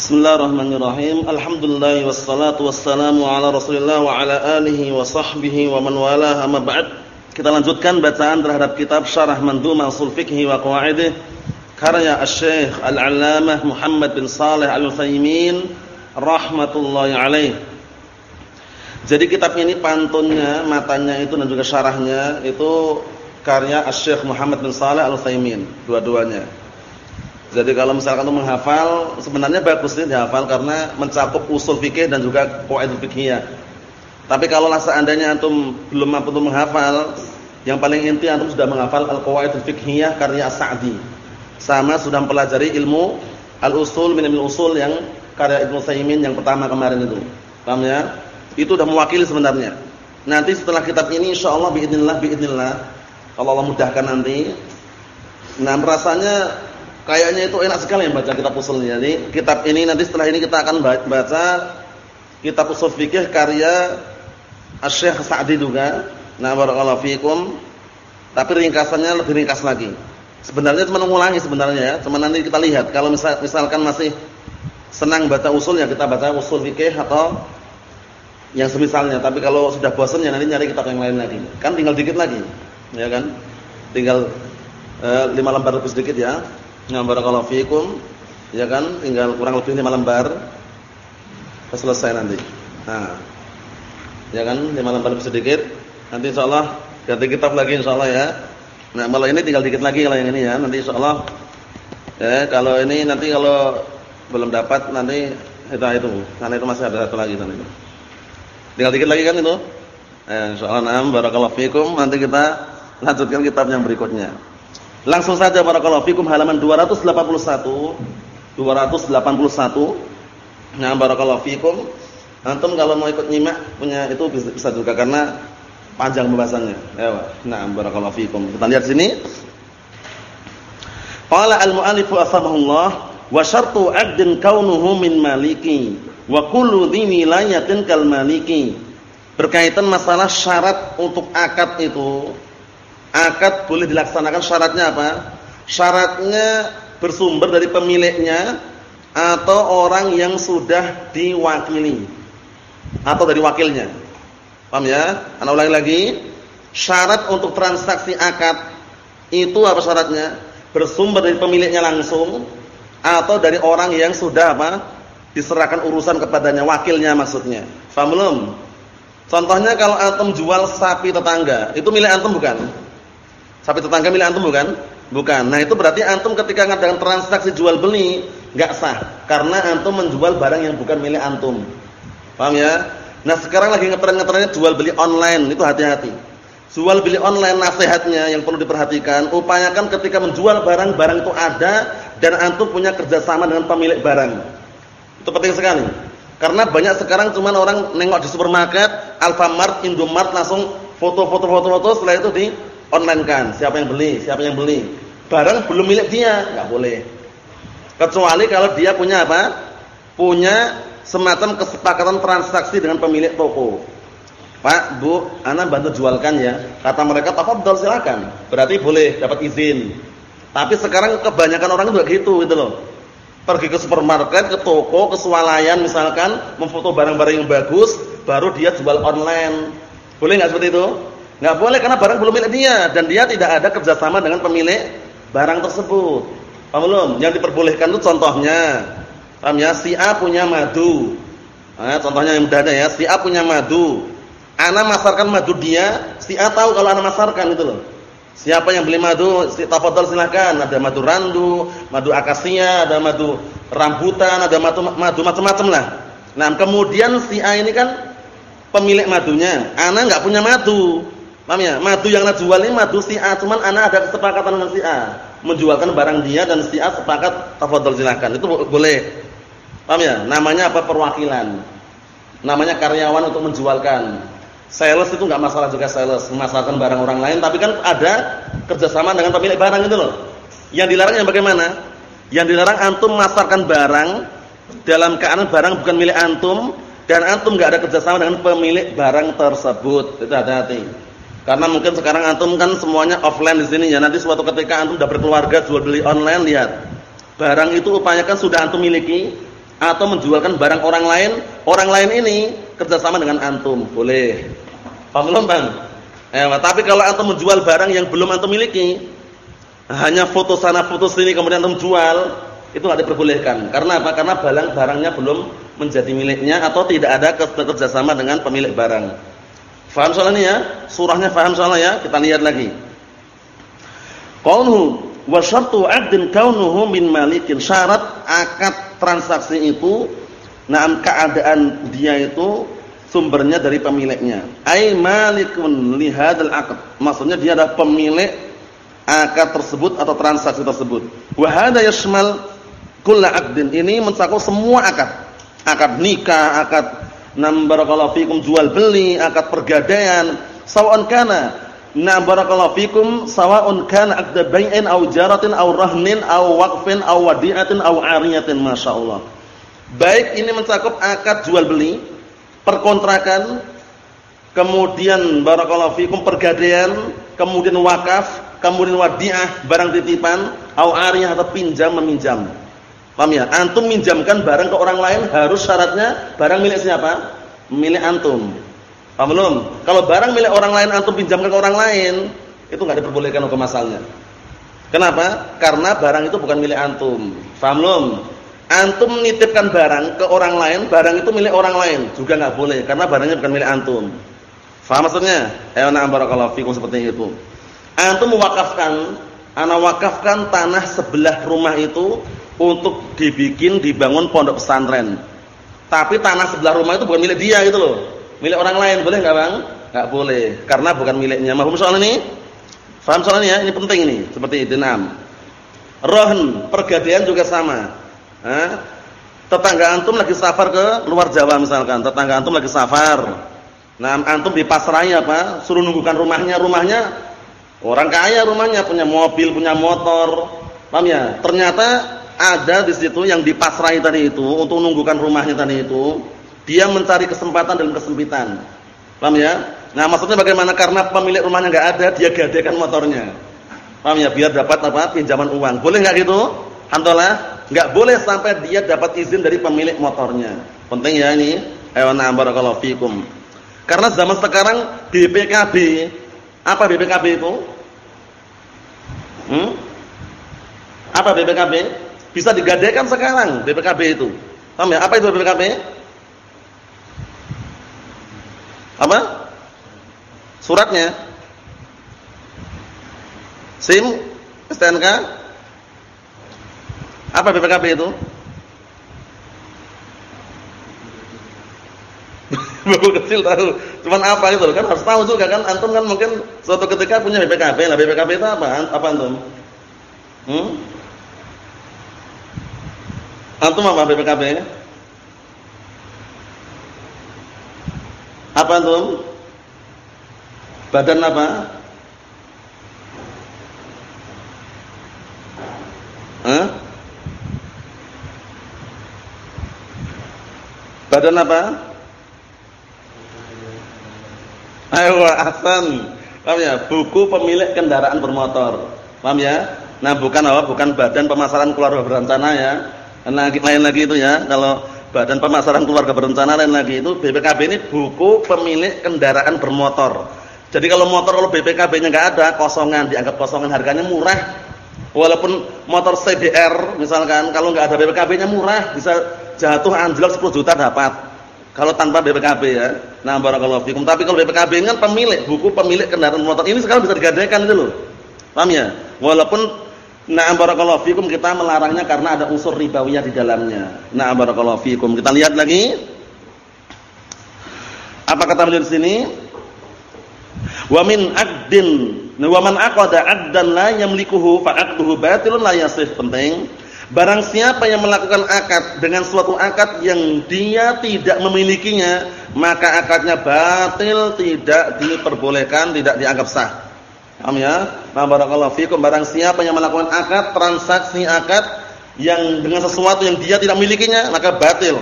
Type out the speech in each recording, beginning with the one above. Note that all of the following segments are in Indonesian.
Bismillahirrahmanirrahim. Alhamdulillah wassalatu wassalamu ala Rasulillah wa ala alihi wa sahbihi wa man walaha ma ba'd. Kita lanjutkan bacaan terhadap kitab Syarah Mandhumah Ushul Fiqh wa Qawaidih karya Asy-Syaikh Al-'Allamah Muhammad bin Shalih Al-Utsaimin rahmatullahi alaih. Jadi kitab ini pantunnya, matanya itu dan juga syarahnya itu karya Asy-Syaikh Muhammad bin Shalih Al-Utsaimin, dua-duanya. Jadi kalau misalkan untuk menghafal sebenarnya bagus sih dihafal karena mencakup usul fikih dan juga qawaid fikihnya. Tapi kalau seandainya antum belum mampu untuk menghafal, yang paling inti antum sudah menghafal al-qawaid fikihnya karya As-Sa'di. Sama sudah mempelajari ilmu al-usul min al-usul yang karya Ibnu Saimin yang pertama kemarin itu. Paham ya? Itu sudah mewakili sebenarnya. Nanti setelah kitab ini insyaallah biidznillah biidznillah kalau Allah mudahkan nanti nah rasanya Kayaknya itu enak sekali yang baca kitab usul ini. Jadi kitab ini nanti setelah ini kita akan baca kitab usul fikih karya Asy-Syaikh Sa'di juga. Nah, barakallahu fikum. Tapi ringkasannya lebih ringkas lagi. Sebenarnya cuma mengulangi sebenarnya ya. Cuma nanti kita lihat kalau misal, misalkan masih senang baca usul ya kita baca usul fikih atau yang semisalnya. Tapi kalau sudah bosan ya nanti nyari kitab yang lain lagi. Kan tinggal dikit lagi. Ya kan? Tinggal eh, lima lembar lebih sedikit ya. Nah, barakallahu fikum. Ya kan? Tinggal kurang lebih 5 lembar. Selesai nanti. Nah. Ya kan? 5 lembar lebih sedikit. Nanti insyaallah ganti kitab lagi insyaallah ya. Nah, kalau ini tinggal dikit lagi kalau yang ini ya. Nanti insyaallah ya, kalau ini nanti kalau belum dapat nanti kita itu. Karena itu masih ada satu lagi nanti. Tinggal dikit lagi kan itu? Eh, insyaallah fikum. Nanti kita lanjutkan kitab yang berikutnya. Langsung saja barakallahu fikum halaman 281. 281. Nah, barakallahu fikum. Antum kalau mau ikut nyimak punya itu bisa juga karena panjang pembahasannya. Ya, nah, barakallahu fikum. Kita lihat sini. Qala al-mu'allif asbahullah wa syartu 'aqdin kaunuhu min maliki wa kullu kal maliki. Berkaitan masalah syarat untuk akad itu Akad boleh dilaksanakan syaratnya apa? Syaratnya bersumber dari pemiliknya atau orang yang sudah diwakili atau dari wakilnya. Paham ya? Ana ulangi lagi. Syarat untuk transaksi akad itu apa syaratnya? Bersumber dari pemiliknya langsung atau dari orang yang sudah apa? diserahkan urusan kepadanya, wakilnya maksudnya. Paham belum? Contohnya kalau antum jual sapi tetangga, itu milik antum bukan? Sapi tetangga milik antum bukan? Bukan. Nah, itu berarti antum ketika ngadakan transaksi jual beli enggak sah karena antum menjual barang yang bukan milik antum. Paham ya? Nah, sekarang lagi ngetren-ngetrennya jual beli online, itu hati-hati. Jual beli online nasihatnya yang perlu diperhatikan, upayakan ketika menjual barang, barang itu ada dan antum punya kerjasama dengan pemilik barang. Itu penting sekali. Karena banyak sekarang cuman orang nengok di supermarket, Alfamart, Indomart langsung foto-foto foto-foto setelah itu di online kan, siapa yang beli, siapa yang beli. Barang belum milik dia, nggak boleh. Kecuali kalau dia punya apa? Punya semacam kesepakatan transaksi dengan pemilik toko. Pak, Bu, ana bantu jualkan ya. Kata mereka, tafadhol silakan. Berarti boleh dapat izin. Tapi sekarang kebanyakan orang juga gitu gitu loh. Pergi ke supermarket, ke toko, ke swalayan misalkan, memfoto barang-barang yang bagus, baru dia jual online. Boleh nggak seperti itu? Enggak boleh karena barang belum milik dia dan dia tidak ada kerjasama dengan pemilik barang tersebut. Paham belum? Yang diperbolehkan itu contohnya, paham ya? Si A punya madu. Nah, contohnya yang mudah ya. Si A punya madu. Ana masarkan madu dia, si A tahu kalau ana masarkan itu loh. Siapa yang beli madu, si tafadhol silakan. Ada madu randu, madu akasia, ada madu rambutan, ada madu madu macam-macam lah. Nah, kemudian si A ini kan pemilik madunya. Ana enggak punya madu. Paham ya? Madu yang ana jual ini madu si A, cuman ana ada kesepakatan dengan si A. Menjualkan barang dia dan si A sepakat tafadhol silakan. Itu boleh. Paham ya? Namanya apa? Perwakilan. Namanya karyawan untuk menjualkan. Sales itu enggak masalah juga sales, memasarkan barang orang lain, tapi kan ada kerjasama dengan pemilik barang itu loh. Yang dilarang yang bagaimana? Yang dilarang antum memasarkan barang dalam keadaan barang bukan milik antum dan antum enggak ada kerjasama dengan pemilik barang tersebut. Itu hati-hati. Karena mungkin sekarang antum kan semuanya offline di sini ya. Nanti suatu ketika antum sudah berkeluarga jual beli online lihat. Barang itu upayakan sudah antum miliki atau menjualkan barang orang lain, orang lain ini kerjasama dengan antum, boleh. Paham belum, Bang? Eh, tapi kalau antum menjual barang yang belum antum miliki, hanya foto sana foto sini kemudian antum jual, itu tidak diperbolehkan. Karena apa? Karena barang barangnya belum menjadi miliknya atau tidak ada kerjasama dengan pemilik barang. Faham soalnya ya? Surahnya faham soalnya ya? Kita lihat lagi. Qauluhu wa syartu 'aqdin kaunuhu min malikin. Syarat akad transaksi itu nah keadaan dia itu sumbernya dari pemiliknya. Ai malikun li hadzal aqd. Maksudnya dia adalah pemilik akad tersebut atau transaksi tersebut. Wa hadza yashmal kull aqdin. Ini mencakup semua akad. Akad nikah, akad nam barakallahu fikum jual beli, akad pergadaian, sawan kana na barakallahu fikum sawaun kana aqda bai'in aw jaratin aw rahnin aw waqfin aw wadi'atin aw 'ariyatin masyaallah. Baik ini mencakup akad jual beli, perkontrakan, kemudian barakallahu fikum pergadaian, kemudian wakaf, kemudian wadiah, barang titipan, au ariyah atau pinjam meminjam. Paham ya? Antum minjamkan barang ke orang lain harus syaratnya barang milik siapa? Milik antum. Paham belum? Kalau barang milik orang lain antum pinjamkan ke orang lain, itu enggak diperbolehkan hukum asalnya. Kenapa? Karena barang itu bukan milik antum. Paham belum? Antum nitipkan barang ke orang lain, barang itu milik orang lain, juga enggak boleh karena barangnya bukan milik antum. Faham maksudnya? Ayo na'am barakallahu fikum seperti itu. Antum mewakafkan, ana wakafkan tanah sebelah rumah itu untuk dibikin dibangun pondok pesantren. Tapi tanah sebelah rumah itu bukan milik dia gitu loh. Milik orang lain, boleh enggak, Bang? Enggak boleh, karena bukan miliknya. Mahum soal ini? Faham soalnya? Ini penting ini, seperti itu. Naam. Rohn, pergadaian juga sama. Hah? Tetangga antum lagi safar ke luar Jawa misalkan, tetangga antum lagi safar Nah, antum dipasrai apa? Suruh nunggukan rumahnya, rumahnya orang kaya rumahnya punya mobil, punya motor. Paham ya? Ternyata ada di situ yang dipasrai tadi itu untuk nunggukan rumahnya tadi itu, dia mencari kesempatan dalam kesempitan. Paham ya? Nah, maksudnya bagaimana? Karena pemilik rumahnya enggak ada, dia gadekan motornya. Paham ya? Biar dapat apa? pinjaman uang. Boleh enggak gitu? Hantolah, enggak boleh sampai dia dapat izin dari pemilik motornya. Penting ya ini. Ayo na barakallahu fikum. Karena zaman sekarang BPKB, apa BPKB itu? Hmm? Apa BPKB? Bisa digadaikan sekarang BPKB itu. Paham ya? Apa itu BPKB? Apa? Suratnya? SIM? STNK? Apa BPKB itu? Baru kecil tahu. Cuman apa itu kan harus tahu juga kan. Antum kan mungkin suatu ketika punya BPKB. Lah BPKB itu apa? Apa antum? Hmm? Antum apa BPKB? Apa antum? Badan apa? Hah? Badan apa? Ayo ahsan. Paham ya? Buku pemilik kendaraan bermotor. Paham ya? Nah, bukan apa? Bukan badan pemasaran keluarga berencana ya. Nah, lain lagi itu ya. Kalau badan pemasaran keluarga berencana lain lagi itu BPKB ini buku pemilik kendaraan bermotor. Jadi kalau motor kalau BPKB-nya enggak ada, kosongan, dianggap kosongan harganya murah. Walaupun motor CBR misalkan kalau enggak ada BPKB-nya murah, bisa jatuh anjlok 10 juta dapat. Kalau tanpa BPKB ya. Nah, barakallahu fikum. Tapi kalau BPKB ini kan pemilik, buku pemilik kendaraan motor ini sekarang bisa digadaikan itu loh. Paham ya? Walaupun nah barakallahu fikum kita melarangnya karena ada unsur ribawiyah di dalamnya. Nah, barakallahu fikum. Kita lihat lagi. Apa kata beliau di sini? Wa min aqdin wa man aqada aqdan la yamlikuhu fa aqduhu batilun la yasih. Penting. Barang siapa yang melakukan akad dengan suatu akad yang dia tidak memilikinya, maka akadnya batil, tidak diperbolehkan, tidak dianggap sah. Paham ya? Nah, barakallahu fikum. Barang siapa yang melakukan akad, transaksi akad yang dengan sesuatu yang dia tidak memilikinya, maka batil.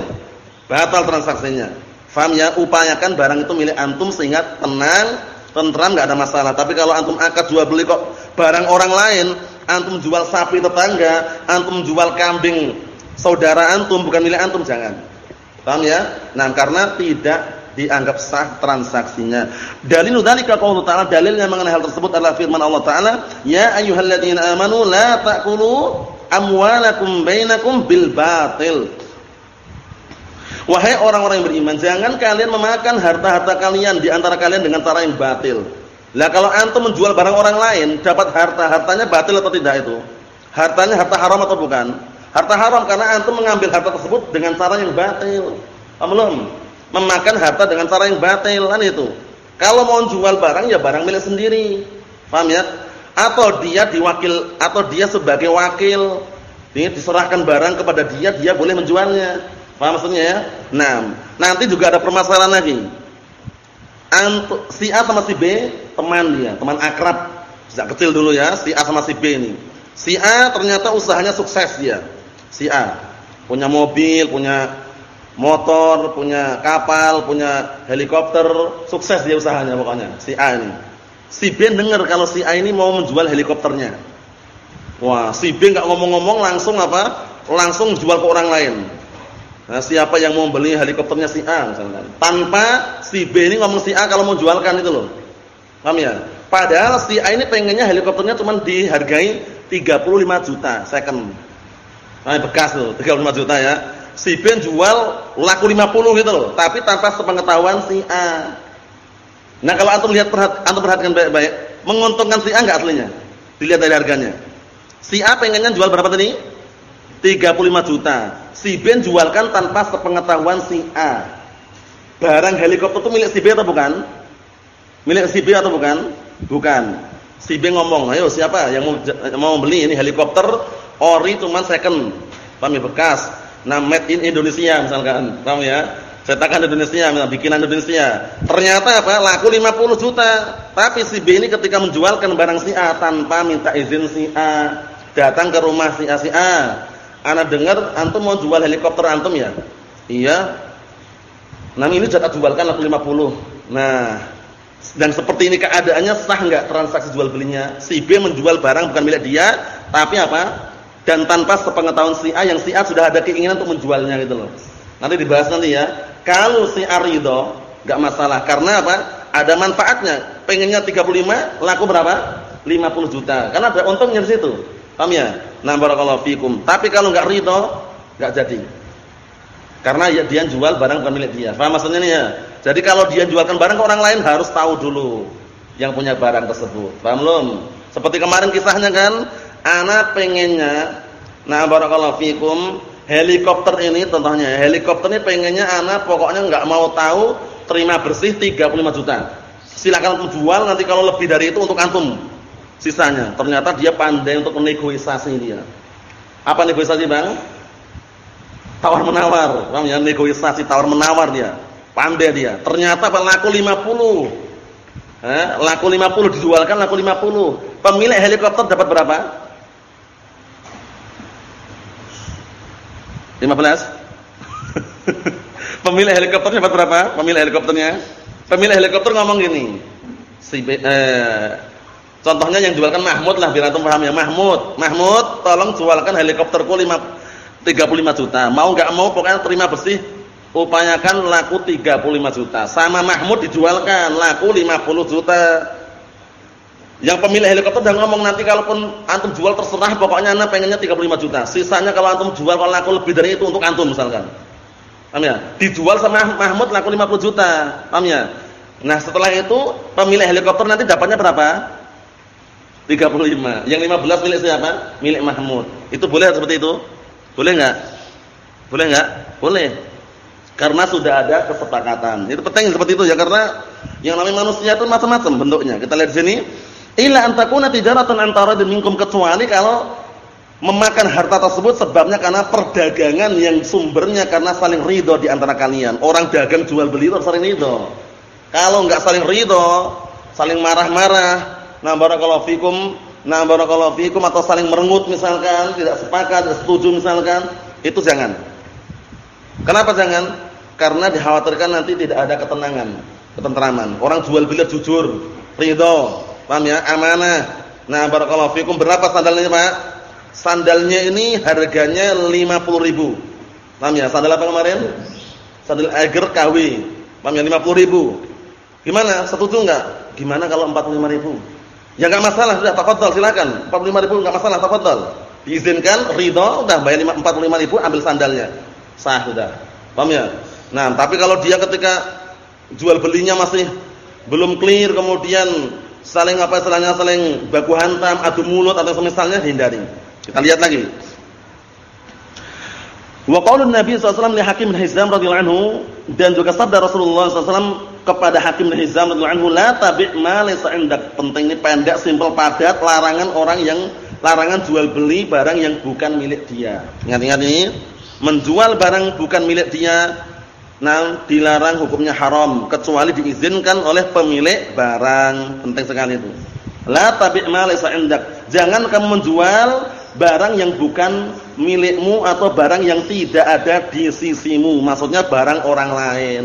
Batal transaksinya. Paham ya? Upayakan barang itu milik antum sehingga tenang, tentram enggak ada masalah. Tapi kalau antum akad jual beli kok barang orang lain, antum jual sapi tetangga, antum jual kambing saudara antum bukan milik antum jangan. Paham ya? Nah, karena tidak dianggap sah transaksinya. Dalil dzalika qaulu ta'ala dalilnya mengenai hal tersebut adalah firman Allah taala, "Ya ayyuhalladzina amanu la ta'kulu amwalakum bainakum bil batil." Wahai orang-orang yang beriman, jangan kalian memakan harta-harta kalian di antara kalian dengan cara yang batil. Lah kalau antum menjual barang orang lain, dapat harta, hartanya batil atau tidak itu? Hartanya harta haram atau bukan? Harta haram karena antum mengambil harta tersebut dengan cara yang batil. Paham? Memakan harta dengan cara yang batil kan itu. Kalau mau jual barang ya barang milik sendiri. Paham ya? Atau dia diwakil atau dia sebagai wakil. Ini diserahkan barang kepada dia, dia boleh menjualnya. Paham maksudnya ya? Nah, nanti juga ada permasalahan lagi. Antu, si A sama si B teman dia, teman akrab. Sejak kecil dulu ya, si A sama si B ini. Si A ternyata usahanya sukses dia si A. Punya mobil, punya motor, punya kapal, punya helikopter, sukses dia usahanya pokoknya. Si A ini. Si B dengar kalau si A ini mau menjual helikopternya. Wah, si B nggak ngomong-ngomong langsung apa? Langsung jual ke orang lain. Nah, siapa yang mau beli helikopternya si A misalnya. Tanpa si B ini ngomong si A kalau mau jualkan itu loh. Paham ya? Padahal si A ini pengennya helikopternya cuma dihargai 35 juta second. Nah, bekas tuh, 35 juta ya. Si Ben jual laku 50 gitu loh, tapi tanpa sepengetahuan si A. Nah, kalau antum lihat perhat, antum perhatikan baik-baik, menguntungkan si A enggak aslinya? Dilihat dari harganya. Si A pengennya jual berapa tadi? 35 juta. Si Ben jualkan tanpa sepengetahuan si A. Barang helikopter itu milik si B atau bukan? Milik si B atau bukan? Bukan. Si B ngomong, "Ayo siapa yang mau mau beli ini helikopter ori cuman second. Paham ya bekas. Nah, made in Indonesia misalkan. Paham ya? Cetakan Indonesia, misalkan bikinan Indonesia. Ternyata apa? Laku 50 juta. Tapi si B ini ketika menjualkan barang si A tanpa minta izin si A, datang ke rumah si A si A. Ana dengar antum mau jual helikopter antum ya? Iya. Nah, ini jatah jualkan laku 50. Nah, dan seperti ini keadaannya sah enggak transaksi jual belinya? Si B menjual barang bukan milik dia, tapi apa? Dan tanpa sepengetahuan si A yang si A sudah ada keinginan untuk menjualnya gitu loh. Nanti dibahas nanti ya. Kalau si A ridho, enggak masalah karena apa? Ada manfaatnya. Pengennya 35, laku berapa? 50 juta. Karena ada untungnya di situ. Paham ya? Nah, barakallahu fikum. Tapi kalau enggak ridho, enggak jadi. Karena ya dia jual barang bukan milik dia. Paham maksudnya nih ya? Jadi kalau dia jualkan barang ke orang lain harus tahu dulu yang punya barang tersebut. Paham belum? Seperti kemarin kisahnya kan, Anak pengennya, nah barakallahu fikum, helikopter ini contohnya, helikopter ini pengennya anak pokoknya nggak mau tahu terima bersih 35 juta. Silakan untuk jual nanti kalau lebih dari itu untuk antum sisanya. Ternyata dia pandai untuk negosiasi dia. Apa negosiasi, Bang? Tawar menawar. Paham ya? Negosiasi tawar menawar dia. Pandai dia. Ternyata laku 50. Eh, laku 50 dijualkan laku 50. Pemilik helikopter dapat berapa? 15? Pemilik helikopter dapat berapa? Pemilik helikopternya? Pemilik helikopter ngomong gini. Si eh, contohnya yang jualkan Mahmud lah biar antum paham ya. Mahmud, Mahmud tolong jualkan helikopterku 5 35 juta. Mau enggak mau pokoknya terima bersih upayakan laku 35 juta. Sama Mahmud dijualkan laku 50 juta. Yang pemilik helikopter udah ngomong nanti kalaupun antum jual terserah pokoknya anak pengennya 35 juta. Sisanya kalau antum jual kalau laku lebih dari itu untuk antum misalkan. Paham ya? Dijual sama Mahmud laku 50 juta. Paham ya? Nah, setelah itu pemilik helikopter nanti dapatnya berapa? 35. Yang 15 milik siapa? Milik Mahmud. Itu boleh seperti itu? Boleh enggak? Boleh enggak? Boleh. Karena sudah ada kesepakatan. Itu penting seperti itu ya karena yang namanya manusia itu macam-macam bentuknya. Kita lihat di sini Illa antakuna tijaratan antara minkum kecuali kalau memakan harta tersebut sebabnya karena perdagangan yang sumbernya karena saling ridho di antara kalian. Orang dagang jual beli itu saling ridho. Kalau enggak saling ridho, saling marah-marah, nah barakallahu fikum, nah barakallahu fikum atau saling merengut misalkan, tidak sepakat, tidak setuju misalkan, itu jangan. Kenapa jangan? Karena dikhawatirkan nanti tidak ada ketenangan, ketentraman. Orang jual beli jujur, ridho, Paham ya? Amanah. Nah, barakallahu fikum. Berapa sandalnya, Pak? Sandalnya ini harganya 50 ribu. Paham ya? Sandal apa kemarin? Sandal Eiger KW. Paham ya? 50 ribu. Gimana? Setuju enggak? Gimana kalau 45 ribu? Ya enggak masalah, sudah tafadhol silakan. 45 ribu enggak masalah, tafadhol. Diizinkan, ridho, udah bayar 45 ribu ambil sandalnya. Sah sudah. Paham ya? Nah, tapi kalau dia ketika jual belinya masih belum clear kemudian saling apa istilahnya saling baku hantam, adu mulut atau semisalnya hindari. Kita lihat lagi. Wa qaulun Nabi SAW li Hakim bin Hizam radhiyallahu dan juga sabda Rasulullah SAW kepada Hakim bin Hizam radhiyallahu anhu la tabi' ma laysa indak. Penting ini pendek, simpel, padat, larangan orang yang larangan jual beli barang yang bukan milik dia. Ingat-ingat ini, menjual barang bukan milik dia Nah, dilarang hukumnya haram kecuali diizinkan oleh pemilik barang. Penting sekali itu. La tabi' ma laysa indak. Jangan kamu menjual barang yang bukan milikmu atau barang yang tidak ada di sisimu. Maksudnya barang orang lain.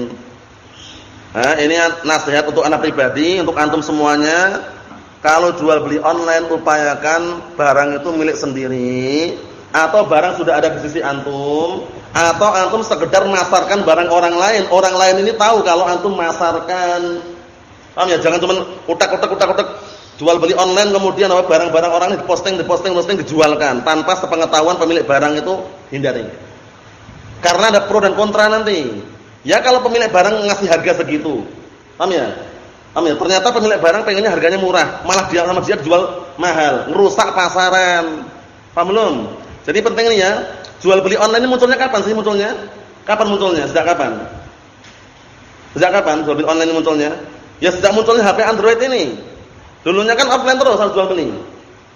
Nah, ini nasihat untuk anak pribadi, untuk antum semuanya. Kalau jual beli online upayakan barang itu milik sendiri atau barang sudah ada di sisi antum atau antum sekedar masarkan barang orang lain. Orang lain ini tahu kalau antum masarkan. Paham ya? Jangan cuma utak-utak utak-utak jual beli online kemudian apa barang-barang orang ini diposting, diposting, posting dijualkan tanpa sepengetahuan pemilik barang itu hindari. Karena ada pro dan kontra nanti. Ya kalau pemilik barang ngasih harga segitu. Paham ya? Paham ya? Ternyata pemilik barang pengennya harganya murah, malah dia sama dia jual mahal, ngerusak pasaran. Paham belum? Jadi penting ini ya, Jual beli online ini munculnya kapan sih munculnya? Kapan munculnya? Sejak kapan? Sejak kapan jual beli online ini munculnya? Ya sejak munculnya HP Android ini. Dulunya kan offline terus harus jual beli.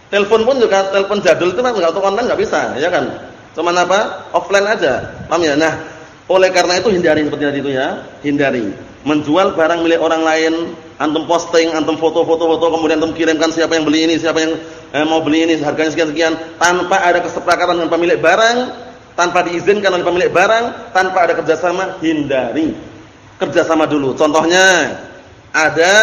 Telepon pun juga telepon jadul itu kan enggak untuk online enggak bisa, ya kan? Cuman apa? Offline aja. Paham ya? Nah, oleh karena itu hindari seperti itu ya. Hindari menjual barang milik orang lain, antum posting, antum foto-foto foto kemudian antum kirimkan siapa yang beli ini, siapa yang eh, mau beli ini harganya sekian-sekian tanpa ada kesepakatan dengan pemilik barang, tanpa diizinkan oleh pemilik barang, tanpa ada kerjasama, hindari. Kerjasama dulu. Contohnya ada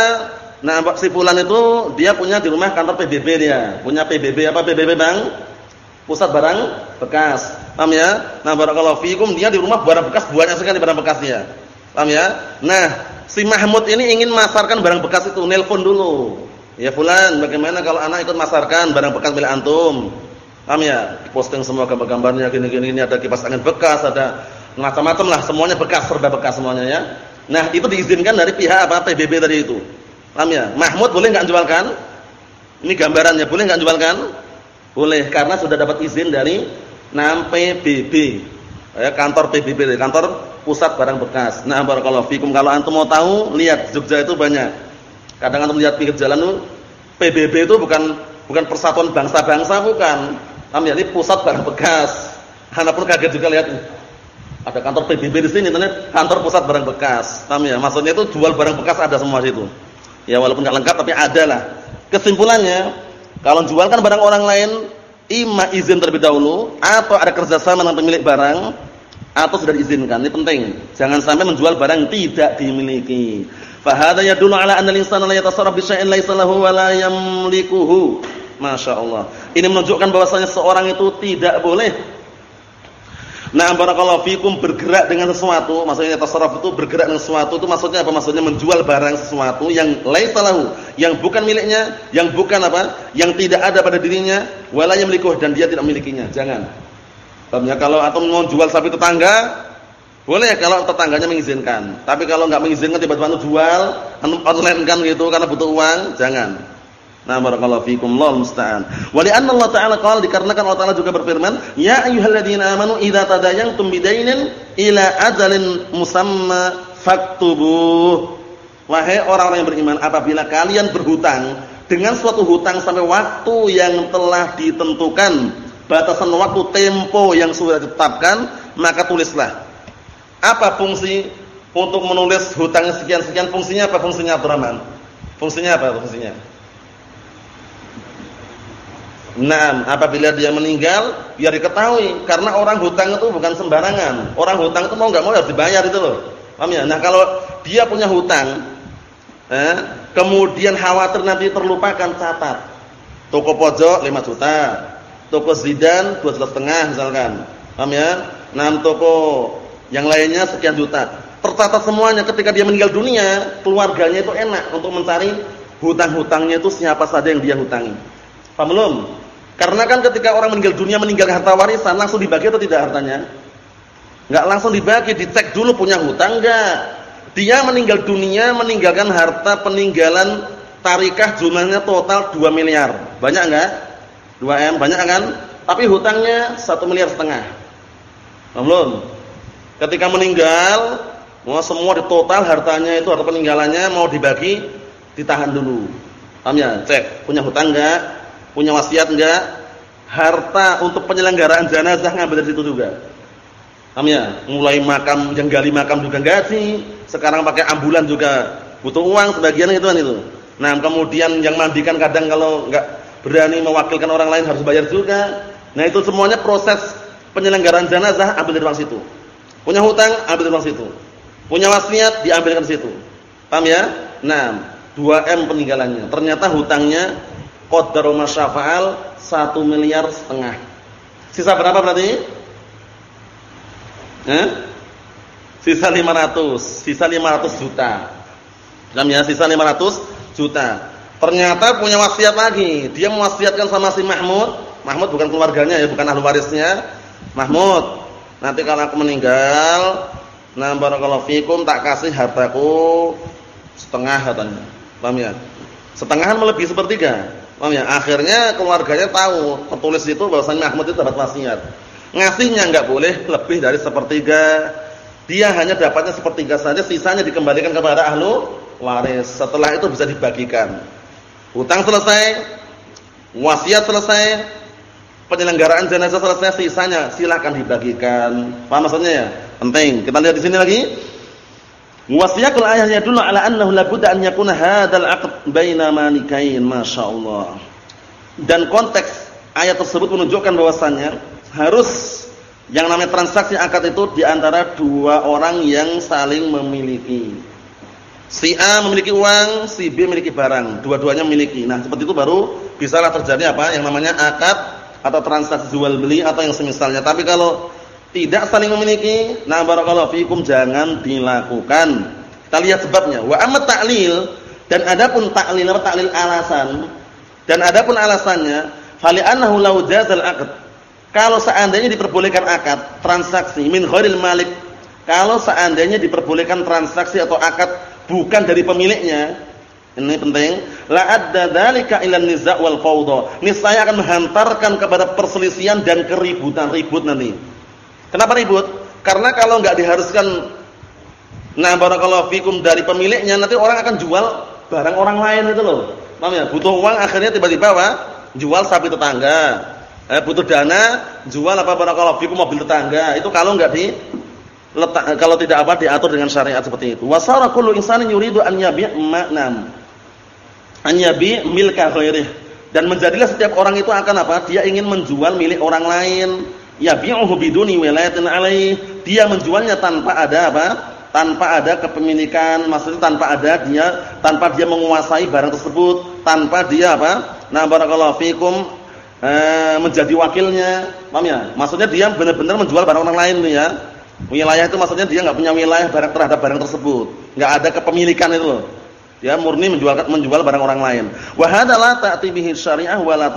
nah si fulan itu dia punya di rumah kantor PBB dia, punya PBB apa PBB Bang? Pusat barang bekas. Paham ya? Nah, barakallahu fikum dia di rumah barang bekas banyak sekali barang bekasnya. Paham ya? Nah, si Mahmud ini ingin masarkan barang bekas itu, nelpon dulu. Ya fulan, bagaimana kalau anak ikut masarkan barang bekas milik antum? Paham ya? Posting semua gambar-gambarnya gini-gini ini ada kipas angin bekas, ada macam-macam lah, semuanya bekas, serba bekas semuanya ya. Nah, itu diizinkan dari pihak apa? PBB tadi itu. Paham ya? Mahmud boleh enggak jualkan? Ini gambarannya, boleh enggak jualkan? Boleh, karena sudah dapat izin dari NAM PBB. Ya, kantor PBB, kantor pusat barang bekas. Nah, barakallahu fikum. Kalau antum mau tahu, lihat Jogja itu banyak Kadang antum lihat pinggir jalan itu PBB itu bukan bukan persatuan bangsa-bangsa bukan. Kami ini pusat barang bekas. Anda pun kaget juga lihat ada kantor PBB di sini, ternyata kantor pusat barang bekas. Paham ya? Maksudnya itu jual barang bekas ada semua situ. Ya walaupun nggak lengkap tapi ada lah. Kesimpulannya, kalau jual kan barang orang lain, ima izin terlebih dahulu atau ada kerjasama dengan pemilik barang atau sudah diizinkan. Ini penting. Jangan sampai menjual barang yang tidak dimiliki. Fahada yadullu ala anna al-insana la yatasarraf bi syai'in laysa lahu wa la yamlikuhu. Ini menunjukkan bahwasanya seorang itu tidak boleh Nah, barakallahu fikum bergerak dengan sesuatu, maksudnya tasarruf itu bergerak dengan sesuatu itu maksudnya apa? Maksudnya menjual barang sesuatu yang laisa lahu, yang bukan miliknya, yang bukan apa? Yang tidak ada pada dirinya, wala yamlikuh dan dia tidak memilikinya. Jangan. Paham Kalau atau mau sapi tetangga, boleh kalau tetangganya mengizinkan. Tapi kalau enggak mengizinkan tiba-tiba jual, online kan gitu karena butuh uang, jangan. Nah, barakallahu fikum, Allah musta'an. Wa li'anna Allah Ta'ala qala dikarenakan Allah Ta'ala juga berfirman, "Ya ayyuhalladzina amanu idza tadayantum bidainin ila ajalin musamma faktubuh." Wahai orang-orang yang beriman, apabila kalian berhutang dengan suatu hutang sampai waktu yang telah ditentukan, batasan waktu tempo yang sudah ditetapkan, maka tulislah apa fungsi untuk menulis hutang sekian-sekian? Fungsinya apa fungsinya Abdurrahman? Fungsinya apa fungsinya? Nah, apabila dia meninggal, biar diketahui karena orang hutang itu bukan sembarangan. Orang hutang itu mau nggak mau harus dibayar itu loh. Paham ya? Nah, kalau dia punya hutang, eh, kemudian khawatir nanti terlupakan, catat. Toko pojok 5 juta, toko Zidan setengah misalkan. Paham ya? Nah, toko yang lainnya sekian juta. Tercatat semuanya ketika dia meninggal dunia, keluarganya itu enak untuk mencari hutang-hutangnya itu siapa saja yang dia hutangi. Paham belum? Karena kan ketika orang meninggal dunia meninggalkan harta warisan langsung dibagi atau tidak hartanya? Enggak langsung dibagi, dicek dulu punya hutang enggak. Dia meninggal dunia meninggalkan harta peninggalan tarikah jumlahnya total 2 miliar. Banyak enggak? 2 M, banyak kan? Tapi hutangnya 1 miliar setengah. Belum. Ketika meninggal, mau semua di total hartanya itu harta peninggalannya mau dibagi, ditahan dulu. Paham ya? Cek, punya hutang enggak? Punya wasiat enggak? Harta untuk penyelenggaraan jenazah ngambil dari situ juga. Paham ya? Mulai makam, yang gali makam juga gaji, sekarang pakai ambulan juga butuh uang sebagian itu kan itu. Nah, kemudian yang mandikan kadang kalau enggak berani mewakilkan orang lain harus bayar juga. Nah, itu semuanya proses penyelenggaraan jenazah ambil dari uang situ. Punya hutang ambil uang situ. Punya wasiat diambilkan situ. Paham ya? Nah, 2M peninggalannya. Ternyata hutangnya qaddar masyafa'al 1 miliar setengah. Sisa berapa berarti? Eh? Sisa 500, sisa 500 juta. Paham ya? Sisa 500 juta. Ternyata punya wasiat lagi. Dia mewasiatkan sama si Mahmud. Mahmud bukan keluarganya ya, bukan ahli warisnya. Mahmud, nanti kalau aku meninggal, nah barakallahu fikum tak kasih hartaku setengah katanya. Paham ya? Setengahan melebihi sepertiga. Paham ya? Akhirnya keluarganya tahu, tertulis itu bahwasanya Mahmud itu dapat wasiat. Ngasihnya enggak boleh lebih dari sepertiga dia hanya dapatnya sepertiga saja, sisanya dikembalikan kepada ahlu waris. Setelah itu bisa dibagikan. Hutang selesai, wasiat selesai, penyelenggaraan jenazah selesai, sisanya silakan dibagikan. Paham maksudnya ya? Penting. Kita lihat di sini lagi. Wasiyatul ayahnya dulu ala annahu la budda an yakuna hadzal 'aqd baina malikain, masyaallah. Dan konteks ayat tersebut menunjukkan bahwasannya harus yang namanya transaksi akad itu di antara dua orang yang saling memiliki. Si A memiliki uang, si B memiliki barang, dua-duanya memiliki. Nah, seperti itu baru bisalah terjadi apa? Yang namanya akad atau transaksi jual beli atau yang semisalnya. Tapi kalau tidak saling memiliki, nah barakallahu fikum jangan dilakukan. Kita lihat sebabnya. Wa amma ta'lil dan adapun ta'lil apa ta'lil alasan dan adapun alasannya fali annahu law jazal aqd kalau seandainya diperbolehkan akad, transaksi min ghairil malik, kalau seandainya diperbolehkan transaksi atau akad bukan dari pemiliknya, ini penting, la adda dzalika ila wal fawdha. Niscaya akan menghantarkan kepada perselisihan dan keributan, ribut nanti. Kenapa ribut? Karena kalau enggak diharuskan nah barakallahu fikum dari pemiliknya, nanti orang akan jual barang orang lain itu loh. Paham ya? Butuh uang akhirnya tiba-tiba apa? Jual sapi tetangga eh, butuh dana, jual apa barakallahu fikum mobil tetangga. Itu kalau enggak di letak kalau tidak apa diatur dengan syariat seperti itu. Wasara kullu insanin yuridu an yabi' ma'nam. An yabi' milka ghairihi. Dan menjadilah setiap orang itu akan apa? Dia ingin menjual milik orang lain. Yabi'uhu biduni wilayatin alaih. Dia menjualnya tanpa ada apa? Tanpa ada kepemilikan, maksudnya tanpa ada dia tanpa dia menguasai barang tersebut, tanpa dia apa? Nah, barakallahu fikum eh, menjadi wakilnya, paham ya? Maksudnya dia benar-benar menjual barang orang lain tuh ya. Wilayah itu maksudnya dia nggak punya wilayah barang terhadap barang tersebut, nggak ada kepemilikan itu loh. Dia murni menjual menjual barang orang lain. Wa hadza la ta'ti bihi syariah wa la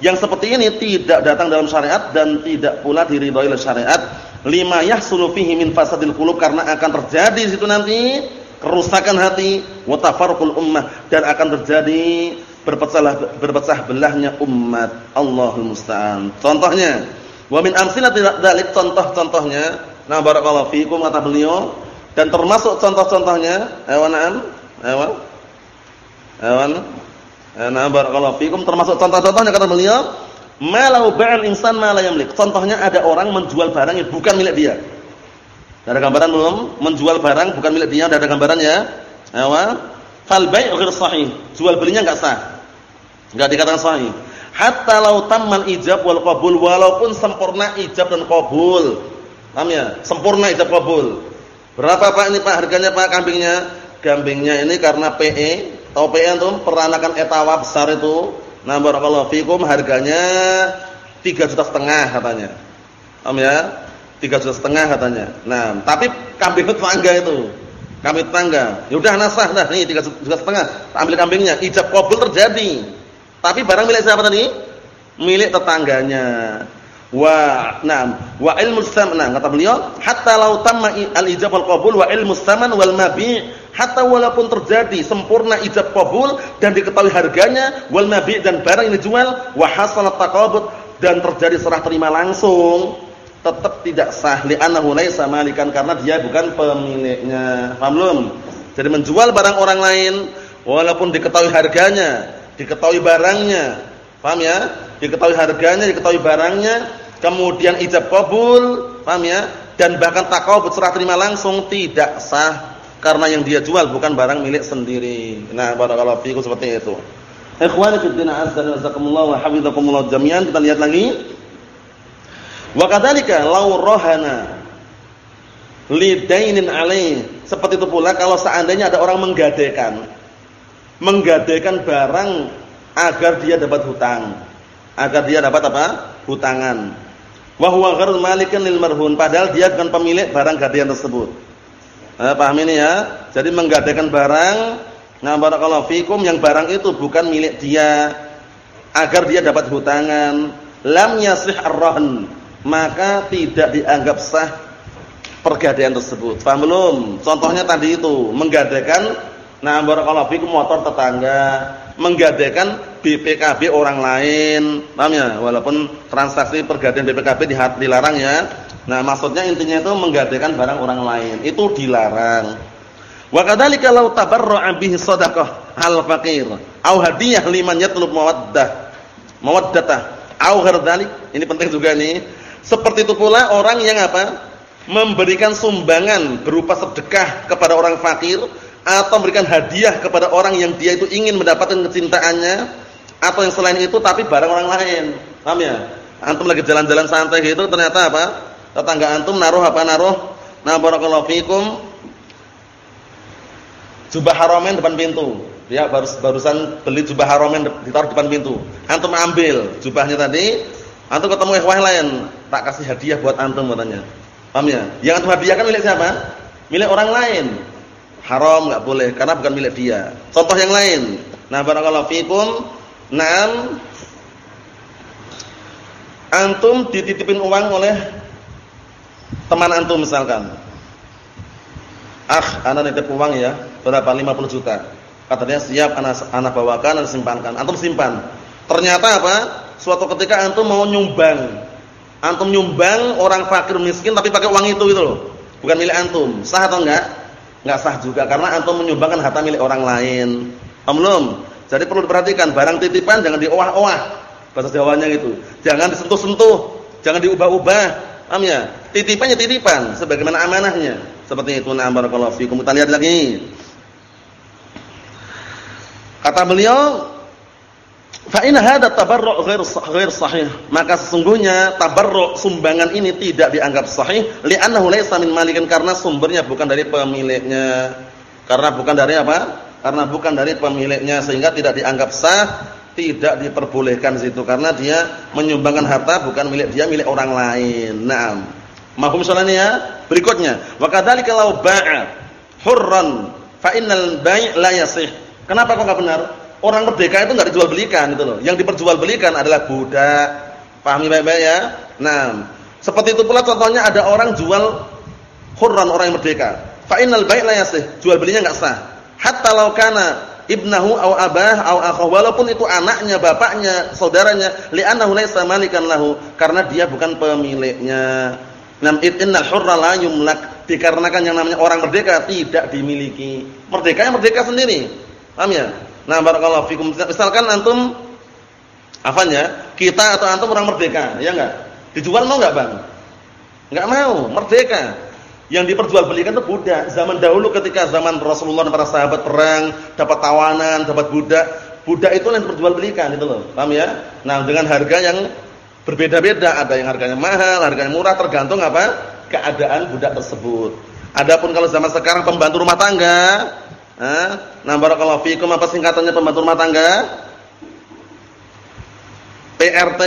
Yang seperti ini tidak datang dalam syariat dan tidak pula diridhoi oleh syariat. Lima yahsulu fihi min fasadil qulub karena akan terjadi di situ nanti kerusakan hati wa tafarruqul ummah dan akan terjadi berpecah berpecah belahnya umat. Allahul musta'an. Contohnya, wa min amsilati dzalik contoh-contohnya, nah barakallahu fikum kata beliau dan termasuk contoh-contohnya, awanaan, awan. Awan. Nah barakallahu fikum termasuk contoh-contohnya kata beliau, malau ba'al insan ma la yamlik. Contohnya ada orang menjual barang yang bukan milik dia. Ada gambaran belum? Menjual barang bukan milik dia, ada gambarannya. Awan. Fal bai' ghair sahih. Jual belinya enggak sah. Enggak dikatakan sahih. Hatta law tammal ijab wal qabul walaupun sempurna ijab dan qabul. Paham ya? Sempurna ijab qabul. Berapa Pak ini Pak harganya Pak kambingnya? Kambingnya ini karena PE, tahu PE itu peranakan etawa besar itu. Nah barakallahu fikum harganya tiga juta setengah katanya. Om ya? tiga juta setengah katanya. Nah, tapi kambing tetangga itu. Kambing tetangga. Ya udah nasah dah nih tiga juta setengah. Ambil kambingnya, ijab kabul terjadi. Tapi barang milik siapa tadi? Milik tetangganya. Wa na'am, wa ilmu. Nah, kata beliau, hatta law tamma al-ijab wal qabul wa ilmu saman wal mabi' hatta walaupun terjadi sempurna ijab kabul dan diketahui harganya wal mabi' dan barang yang dijual wa hasanat taqabud dan terjadi serah terima langsung tetap tidak sah li'annahu laisa malikan karena dia bukan pemiliknya. Paham belum? Jadi menjual barang orang lain walaupun diketahui harganya, diketahui barangnya. Paham ya? Diketahui harganya, diketahui barangnya, kemudian ijab kabul, paham ya? Dan bahkan takabut serah terima langsung tidak sah karena yang dia jual bukan barang milik sendiri. Nah, barakallahu fiikum seperti itu. Ikhwani fi din azza wa jazakumullah wa hafizakumullah jami'an. Kita lihat lagi. Wa kadzalika law rohana lidainin alaih. Seperti itu pula kalau seandainya ada orang menggadaikan menggadaikan barang agar dia dapat hutang. Agar dia dapat apa? Hutangan wa huwa ghairul malikin lil marhun padahal dia bukan pemilik barang gadaian tersebut. Eh, paham ini ya? Jadi menggadaikan barang nah barakallahu fikum yang barang itu bukan milik dia agar dia dapat hutangan lam yasrih ar-rahn maka tidak dianggap sah pergadaian tersebut. Paham belum? Contohnya tadi itu menggadaikan nah barakallahu fikum motor tetangga menggadaikan BPKB orang lain. Paham ya? Walaupun transaksi pergadaian BPKB dilarang ya. Nah, maksudnya intinya itu menggadaikan barang orang lain. Itu dilarang. Wa kadzalika law tabarra'a bihi shadaqah al faqir au hadiyah liman yatlub mawaddah. Mawaddatah au ghairdalik. Ini penting juga nih. Seperti itu pula orang yang apa? Memberikan sumbangan berupa sedekah kepada orang fakir atau memberikan hadiah kepada orang yang dia itu ingin mendapatkan kecintaannya atau yang selain itu tapi barang orang lain. Paham ya? Antum lagi jalan-jalan santai gitu ternyata apa? Tetangga antum naruh apa naruh? Nah, barakallahu fikum jubah haromen depan pintu. Dia baru barusan beli jubah haromen ditaruh depan pintu. Antum ambil jubahnya tadi, antum ketemu ikhwah lain, tak kasih hadiah buat antum katanya. Paham ya? Yang antum hadiahkan milik siapa? Milik orang lain. Haram enggak boleh karena bukan milik dia. Contoh yang lain. Nah, barakallahu fikum. Naam. Antum dititipin uang oleh teman antum misalkan. Ah, ana nitip uang ya, berapa? 50 juta. Kata dia, "Siap, ana ana bawakan, ana simpankan." Antum simpan. Ternyata apa? Suatu ketika antum mau nyumbang. Antum nyumbang orang fakir miskin tapi pakai uang itu gitu loh. Bukan milik antum. Sah atau enggak? Enggak sah juga karena antum menyumbangkan harta milik orang lain. Paham Jadi perlu diperhatikan barang titipan jangan diolah-olah. Bahasa Jawanya gitu. Jangan disentuh-sentuh, jangan diubah-ubah. Paham ya? Titipannya titipan sebagaimana amanahnya. Seperti itu na barakallahu fikum. Kita lihat lagi. Kata beliau, Fa in hadha tabarru' ghair ghair sahih. Maka sesungguhnya tabarru' sumbangan ini tidak dianggap sahih li'annahu laysa min malikin karena sumbernya bukan dari pemiliknya. Karena bukan dari apa? Karena bukan dari pemiliknya sehingga tidak dianggap sah, tidak diperbolehkan situ karena dia menyumbangkan harta bukan milik dia, milik orang lain. Naam. Mahum soalnya ya. Berikutnya, wa kadzalika law ba'a hurran fa innal bai' la yasih. Kenapa kok enggak benar? Orang merdeka itu enggak dijual belikan itu loh. Yang diperjual belikan adalah budak. Pahami baik-baik ya? Nah, seperti itu pula contohnya ada orang jual hurran orang yang merdeka. Fa innal bai' la yasih. Jual belinya enggak sah. Hatta law kana ibnahu aw abah aw akhahu walaupun itu anaknya, bapaknya, saudaranya, li'annahu laysa malikan lahu karena dia bukan pemiliknya. Nam innal hurra la yumlak dikarenakan yang namanya orang merdeka tidak dimiliki. Merdeka yang merdeka sendiri. Paham ya? Nah, barakallahu fikum. Misalkan antum apanya? Kita atau antum orang merdeka, ya enggak? Dijual mau enggak, Bang? Enggak mau, merdeka. Yang diperjualbelikan itu budak. Zaman dahulu ketika zaman Rasulullah dan para sahabat perang, dapat tawanan, dapat budak. Budak itu yang diperjualbelikan itu loh. Paham ya? Nah, dengan harga yang berbeda-beda, ada yang harganya mahal, harganya murah tergantung apa? keadaan budak tersebut. Adapun kalau zaman sekarang pembantu rumah tangga, Nah, barakallahu fikum apa singkatannya pembantu rumah tangga? PRT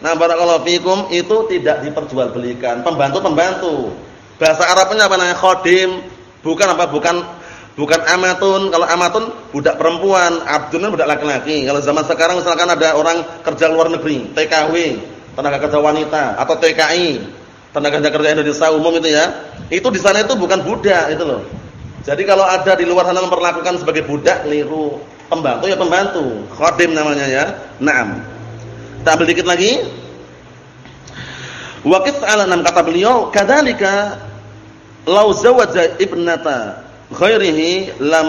Nah, barakallahu fikum itu tidak diperjualbelikan, pembantu-pembantu. Bahasa Arabnya apa namanya? Khodim, bukan apa? Bukan bukan amatun. Kalau amatun budak perempuan, abdun budak laki-laki. Kalau zaman sekarang misalkan ada orang kerja luar negeri, TKW, tenaga kerja wanita atau TKI, tenaga kerja Indonesia umum itu ya. Itu di sana itu bukan budak itu loh. Jadi kalau ada di luar sana memperlakukan sebagai budak, keliru. Pembantu ya pembantu, khodim namanya ya. Naam. Kita ambil dikit lagi. Waqif ala enam kata beliau, kadzalika law zawaja ibnata ghairihi lam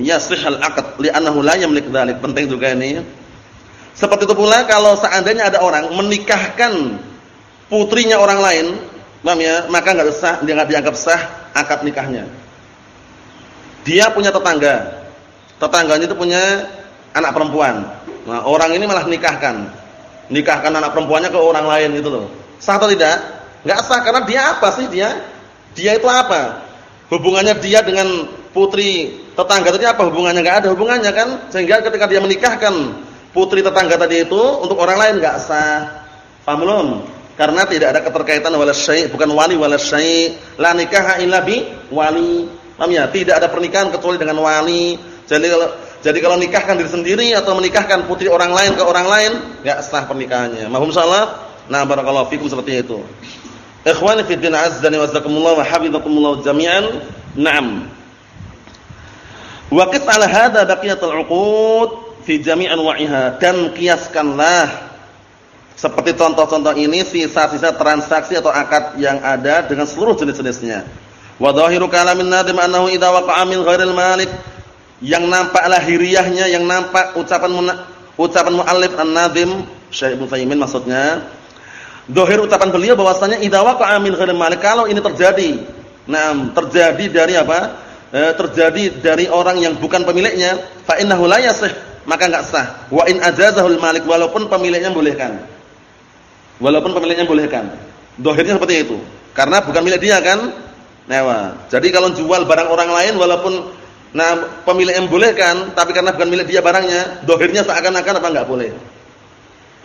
yasih al-aqd li'annahu la yamlik dzalik. Penting juga ini. Seperti itu pula kalau seandainya ada orang menikahkan putrinya orang lain, paham ya? Maka enggak sah, dia enggak dianggap sah akad nikahnya. Dia punya tetangga. Tetangganya itu punya anak perempuan. Nah, orang ini malah nikahkan. Nikahkan anak perempuannya ke orang lain itu loh. Sah atau tidak? Enggak sah karena dia apa sih dia? Dia itu apa? Hubungannya dia dengan putri tetangga tadi apa hubungannya? Enggak ada hubungannya kan? Sehingga ketika dia menikahkan putri tetangga tadi itu untuk orang lain enggak sah. Paham? Karena tidak ada keterkaitan wala syai', bukan wali wala syai'. La nikaha illa bi wali. Paham ya? Tidak ada pernikahan kecuali dengan wali. Jadi kalau jadi kalau nikahkan diri sendiri atau menikahkan putri orang lain ke orang lain, enggak sah pernikahannya. Mahum salah? Nah, barakallahu fikum seperti itu. Ikhwani fi din azzani wa jazakumullah wa hafizakumullah jami'an. Naam. Wa qis ala hadha baqiyatul 'uqud fi jami' anwa'iha dan kiaskanlah seperti contoh-contoh ini sisa-sisa transaksi atau akad yang ada dengan seluruh jenis-jenisnya. Wa dhahiru kalamin nadim annahu idza waqa'a min ghairil malik yang nampak lahiriahnya, yang nampak ucapan ucapan muallif an-nazim Syekh Ibnu Taimin maksudnya dohir ucapan beliau bahwasanya idza waqa'a min ghairi malik kalau ini terjadi nah terjadi dari apa? E, terjadi dari orang yang bukan pemiliknya fa maka enggak sah. Wa in ajazahul malik walaupun pemiliknya bolehkan walaupun pemiliknya bolehkan dohirnya seperti itu. Karena bukan milik dia kan? Nah jadi kalau jual barang orang lain walaupun Nah, pemilik yang boleh kan, tapi karena bukan milik dia barangnya, dohirnya seakan-akan apa enggak boleh.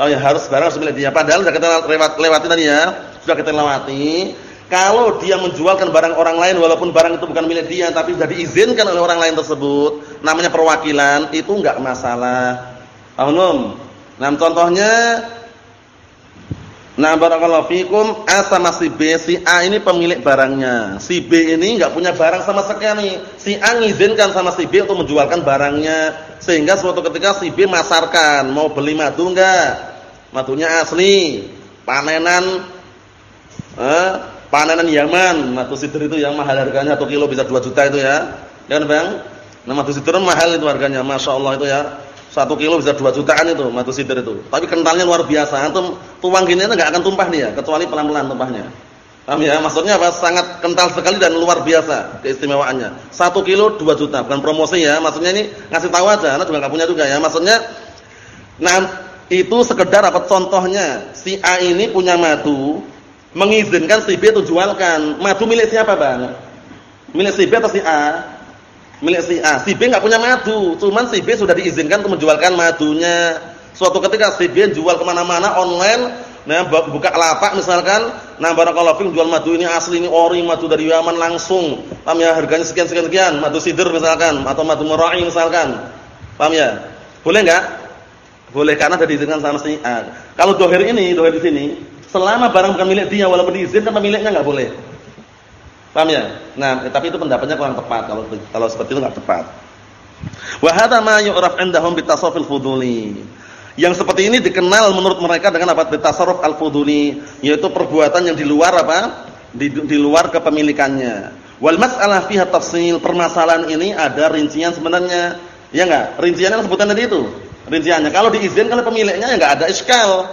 Oh ya harus barang harus milik dia. Padahal sudah kita lewat lewati tadi ya, sudah kita lewati. Kalau dia menjualkan barang orang lain walaupun barang itu bukan milik dia tapi sudah diizinkan oleh orang lain tersebut, namanya perwakilan, itu enggak masalah. Paham Nah, contohnya Nah barakallahu fikum A sama si B, si A ini pemilik barangnya. Si B ini enggak punya barang sama sekali. Si A ngizinkan sama si B untuk menjualkan barangnya. Sehingga suatu ketika si B masarkan, mau beli madu enggak? Madunya asli, panenan eh, panenan Yaman. Madu sidir itu yang mahal harganya 1 kilo bisa 2 juta itu ya. Ya kan Bang? Nah madu sidir mahal itu harganya, Masya Allah itu ya. Satu kilo bisa dua jutaan itu madu sidir itu. Tapi kentalnya luar biasa. Antum tuang gini enggak akan tumpah dia, kecuali pelan-pelan tumpahnya. Paham ya? Maksudnya apa? Sangat kental sekali dan luar biasa keistimewaannya. Satu kilo dua juta, bukan promosi ya. Maksudnya ini ngasih tahu aja, Anda juga enggak punya juga ya. Maksudnya nah itu sekedar apa contohnya. Si A ini punya madu, mengizinkan si B itu jualkan. Madu milik siapa, Bang? Milik si B atau si A? milik si A. Si B enggak punya madu, cuman si B sudah diizinkan untuk menjualkan madunya. Suatu ketika si B jual ke mana mana online, nah buka lapak misalkan, nah barakallahu fiikum jual madu ini asli ini ori madu dari Yaman langsung. Paham ya? Harganya sekian sekian sekian, madu sidir misalkan atau madu merai misalkan. Paham ya? Boleh enggak? Boleh karena sudah diizinkan sama si A. Kalau dohir ini, dohir di sini, selama barang bukan milik dia walaupun diizinkan pemiliknya enggak boleh. Paham ya? Nah, tapi itu pendapatnya kurang tepat kalau kalau seperti itu enggak tepat. Wa hadza ma yu'raf 'indahum fuduli. Yang seperti ini dikenal menurut mereka dengan apa? Bitasarruf al-fuduli, yaitu perbuatan yang di luar apa? Di, di luar kepemilikannya. Wal mas'alah fiha tafsil, permasalahan ini ada rincian sebenarnya. Ya enggak? Rinciannya sebutan tadi itu. Rinciannya kalau diizinkan oleh pemiliknya ya enggak ada iskal.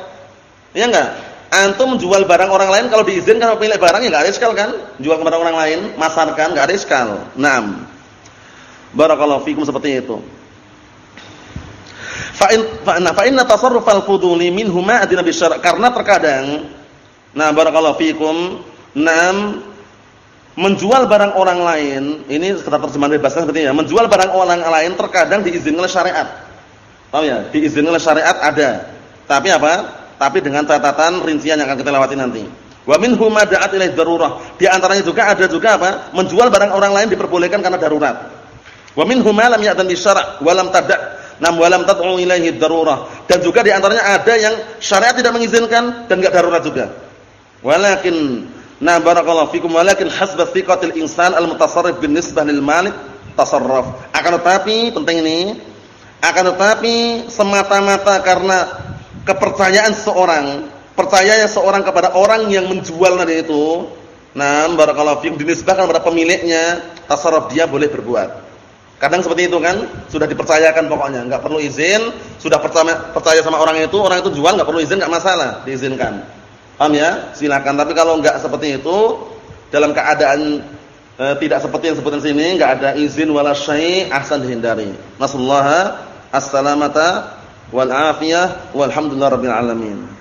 Ya enggak? Antum jual barang orang lain kalau diizinkan pemilik barang ya enggak ada iskal kan? Jual kepada orang lain, masarkan enggak ada iskal. Naam. Barakallahu fikum seperti itu. Fa in fa fa inna tasarruf al-fuduli minhuma adina bisyara karena terkadang nah barakallahu fikum nam menjual barang orang lain ini kata terjemahan bebaskan seperti ini ya menjual barang orang lain terkadang diizinkan oleh syariat paham ya diizinkan oleh syariat ada tapi apa tapi dengan catatan rincian yang akan kita lewati nanti. Wa minhum da'at ilaihi darurah. Di antaranya juga ada juga apa? Menjual barang orang lain diperbolehkan karena darurat. Wa minhum lam ya'tan bisyara' wa lam tada' nam wa lam tad'u ilaihi darurah. Dan juga di antaranya ada yang syariat tidak mengizinkan dan enggak darurat juga. Walakin na barakallahu fikum walakin hasba thiqatil insan al-mutasarrif bin nisbah lil malik tasarruf. Akan tetapi penting ini akan tetapi semata-mata karena kepercayaan seorang percayanya seorang kepada orang yang menjual tadi itu, nah barakallahu fiikum dinisbahkan kepada pemiliknya, tasarruf dia boleh berbuat. Kadang seperti itu kan, sudah dipercayakan pokoknya, enggak perlu izin, sudah percaya percaya sama orang itu, orang itu jual enggak perlu izin enggak masalah, diizinkan. Paham ya? Silakan. Tapi kalau enggak seperti itu, dalam keadaan e, tidak seperti yang sebutan sini, enggak ada izin wala syai', ahsan dihindari. Nasallahu as-salamata wal afiyah walhamdulillah rabbil alamin.